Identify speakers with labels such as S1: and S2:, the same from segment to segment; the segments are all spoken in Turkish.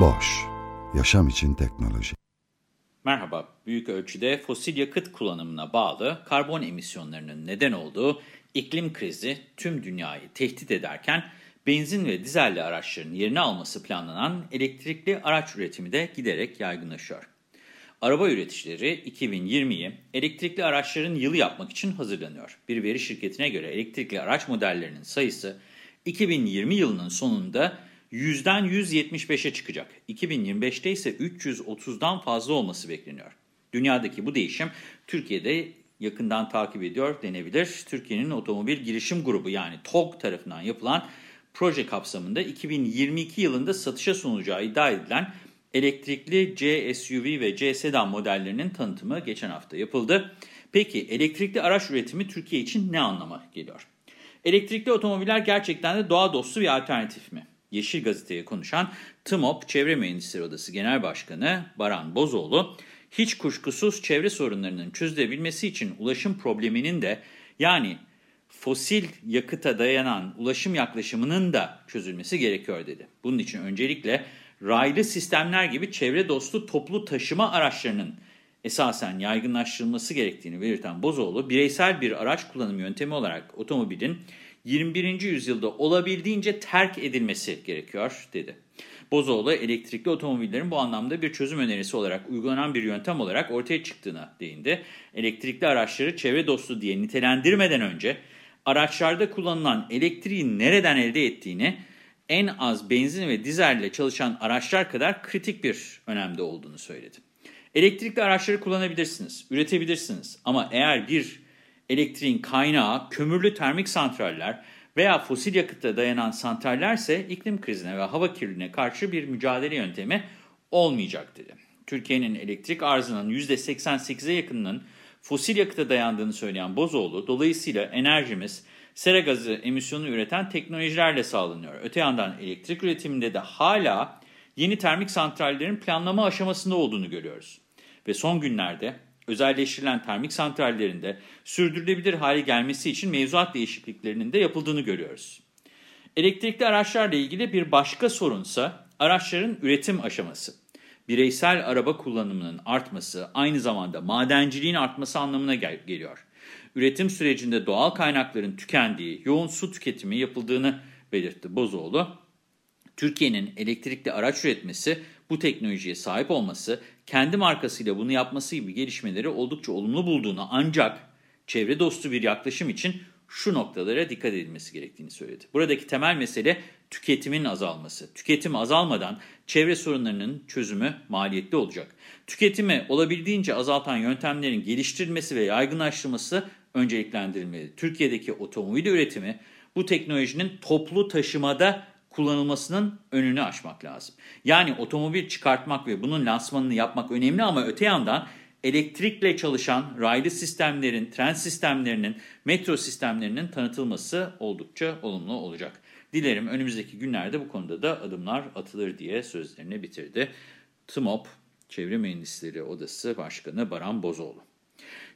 S1: Boş, yaşam için teknoloji.
S2: Merhaba, büyük ölçüde fosil yakıt kullanımına bağlı karbon emisyonlarının neden olduğu iklim krizi tüm dünyayı tehdit ederken benzin ve dizelli araçların yerini alması planlanan elektrikli araç üretimi de giderek yaygınlaşıyor. Araba üreticileri 2020'yi elektrikli araçların yılı yapmak için hazırlanıyor. Bir veri şirketine göre elektrikli araç modellerinin sayısı 2020 yılının sonunda 100'den 175'e çıkacak. 2025'te ise 330'dan fazla olması bekleniyor. Dünyadaki bu değişim Türkiye'de yakından takip ediyor denebilir. Türkiye'nin otomobil girişim grubu yani TOG tarafından yapılan proje kapsamında 2022 yılında satışa sunulacağı iddia edilen elektrikli C SUV ve C sedan modellerinin tanıtımı geçen hafta yapıldı. Peki elektrikli araç üretimi Türkiye için ne anlama geliyor? Elektrikli otomobiller gerçekten de doğa dostu bir alternatif mi? Yeşil Gazete'ye konuşan TMOP Çevre Mühendisleri Odası Genel Başkanı Baran Bozoğlu, hiç kuşkusuz çevre sorunlarının çözülebilmesi için ulaşım probleminin de yani fosil yakıta dayanan ulaşım yaklaşımının da çözülmesi gerekiyor dedi. Bunun için öncelikle raylı sistemler gibi çevre dostu toplu taşıma araçlarının esasen yaygınlaştırılması gerektiğini belirten Bozoğlu, bireysel bir araç kullanım yöntemi olarak otomobilin 21. yüzyılda olabildiğince terk edilmesi gerekiyor dedi. Bozoğlu elektrikli otomobillerin bu anlamda bir çözüm önerisi olarak uygulanan bir yöntem olarak ortaya çıktığına değindi. Elektrikli araçları çevre dostu diye nitelendirmeden önce araçlarda kullanılan elektriği nereden elde ettiğini en az benzin ve dizelle çalışan araçlar kadar kritik bir önemde olduğunu söyledi. Elektrikli araçları kullanabilirsiniz, üretebilirsiniz ama eğer bir elektriğin kaynağı kömürlü termik santraller veya fosil yakıta dayanan santrallerse iklim krizine ve hava kirliliğine karşı bir mücadele yöntemi olmayacak dedi. Türkiye'nin elektrik arzının %88'e yakınının fosil yakıta dayandığını söyleyen Bozoğlu, dolayısıyla enerjimiz sera gazı emisyonu üreten teknolojilerle sağlanıyor. Öte yandan elektrik üretiminde de hala yeni termik santrallerin planlama aşamasında olduğunu görüyoruz. Ve son günlerde özelleştirilen termik santrallerinde sürdürülebilir hale gelmesi için mevzuat değişikliklerinin de yapıldığını görüyoruz. Elektrikli araçlarla ilgili bir başka sorunsa araçların üretim aşaması. Bireysel araba kullanımının artması aynı zamanda madenciliğin artması anlamına gel geliyor. Üretim sürecinde doğal kaynakların tükendiği, yoğun su tüketimi yapıldığını belirtti Bozoğlu. Türkiye'nin elektrikli araç üretmesi, bu teknolojiye sahip olması, kendi markasıyla bunu yapması gibi gelişmeleri oldukça olumlu bulduğunu ancak çevre dostu bir yaklaşım için şu noktalara dikkat edilmesi gerektiğini söyledi. Buradaki temel mesele tüketimin azalması. Tüketim azalmadan çevre sorunlarının çözümü maliyetli olacak. Tüketimi olabildiğince azaltan yöntemlerin geliştirilmesi ve yaygınlaştırılması önceliklendirilmeli. Türkiye'deki otomobil üretimi bu teknolojinin toplu taşımada kullanılmasının önünü açmak lazım. Yani otomobil çıkartmak ve bunun lansmanını yapmak önemli ama öte yandan elektrikle çalışan raylı sistemlerin, tren sistemlerinin, metro sistemlerinin tanıtılması oldukça olumlu olacak. Dilerim önümüzdeki günlerde bu konuda da adımlar atılır diye sözlerini bitirdi. TMOP, Çevre Mühendisleri Odası Başkanı Baran Bozoğlu.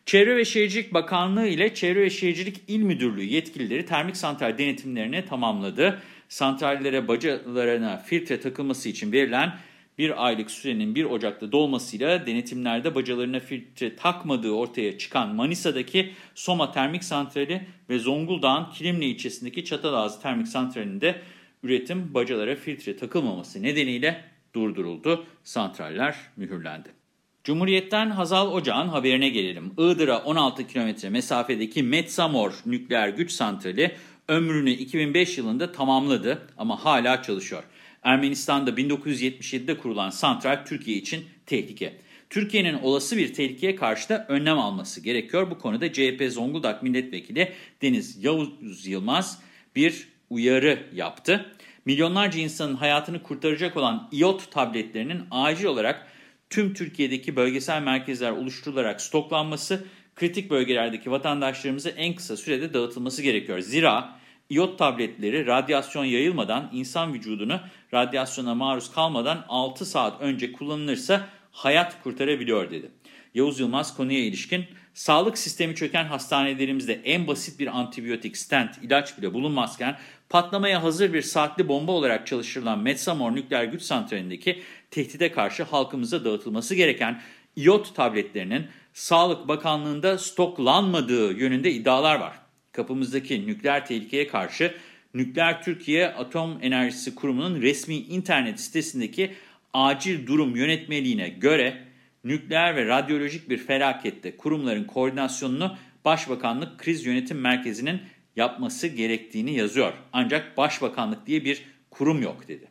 S2: Çevre ve Şehircilik Bakanlığı ile Çevre ve Şehircilik İl Müdürlüğü yetkilileri termik santral denetimlerini tamamladı. Santrallere bacalarına filtre takılması için verilen bir aylık sürenin 1 Ocak'ta dolmasıyla denetimlerde bacalarına filtre takmadığı ortaya çıkan Manisa'daki Soma Termik Santrali ve Zonguldak'ın Kilimli ilçesindeki Çatalazı Termik Santrali'nde üretim bacalara filtre takılmaması nedeniyle durduruldu. Santraller mühürlendi. Cumhuriyet'ten Hazal Ocağ'ın haberine gelelim. Iğdır'a 16 kilometre mesafedeki Metsamor nükleer güç santrali ömrünü 2005 yılında tamamladı ama hala çalışıyor. Ermenistan'da 1977'de kurulan santral Türkiye için tehlike. Türkiye'nin olası bir tehlikeye karşı da önlem alması gerekiyor. Bu konuda CHP Zonguldak Milletvekili Deniz Yavuz Yılmaz bir uyarı yaptı. Milyonlarca insanın hayatını kurtaracak olan iot tabletlerinin acil olarak tüm Türkiye'deki bölgesel merkezler oluşturularak stoklanması, kritik bölgelerdeki vatandaşlarımıza en kısa sürede dağıtılması gerekiyor. Zira iot tabletleri radyasyon yayılmadan, insan vücudunu radyasyona maruz kalmadan 6 saat önce kullanılırsa hayat kurtarabiliyor dedi. Yavuz Yılmaz konuya ilişkin sağlık sistemi çöken hastanelerimizde en basit bir antibiyotik, stent, ilaç bile bulunmazken patlamaya hazır bir saatli bomba olarak çalıştırılan Metsamor nükleer güç santralindeki tehdide karşı halkımıza dağıtılması gereken iot tabletlerinin Sağlık Bakanlığı'nda stoklanmadığı yönünde iddialar var. Kapımızdaki nükleer tehlikeye karşı Nükleer Türkiye Atom Enerjisi Kurumu'nun resmi internet sitesindeki acil durum yönetmeliğine göre nükleer ve radyolojik bir felakette kurumların koordinasyonunu Başbakanlık Kriz Yönetim Merkezi'nin yapması gerektiğini yazıyor. Ancak Başbakanlık diye bir kurum yok dedi.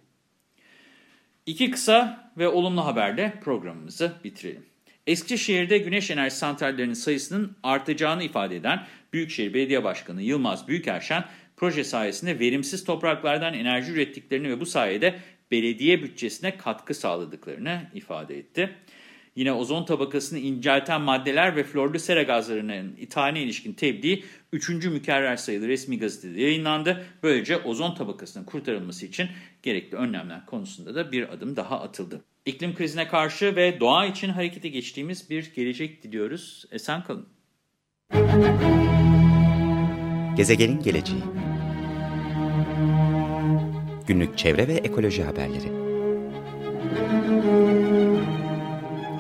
S2: İki kısa ve olumlu haberle programımızı bitirelim. Eskişehir'de güneş enerji santrallerinin sayısının artacağını ifade eden Büyükşehir Belediye Başkanı Yılmaz Büyükerşen, proje sayesinde verimsiz topraklardan enerji ürettiklerini ve bu sayede belediye bütçesine katkı sağladıklarını ifade etti. Yine ozon tabakasını incelten maddeler ve florlu sera gazlarının ithaline ilişkin tebliğ 3. mükerrer sayılı resmi gazetede yayınlandı. Böylece ozon tabakasının kurtarılması için gerekli önlemler konusunda da bir adım daha atıldı. İklim krizine karşı ve doğa için harekete geçtiğimiz bir gelecek diliyoruz. Esen kalın.
S3: Gezegenin geleceği Günlük çevre ve ekoloji haberleri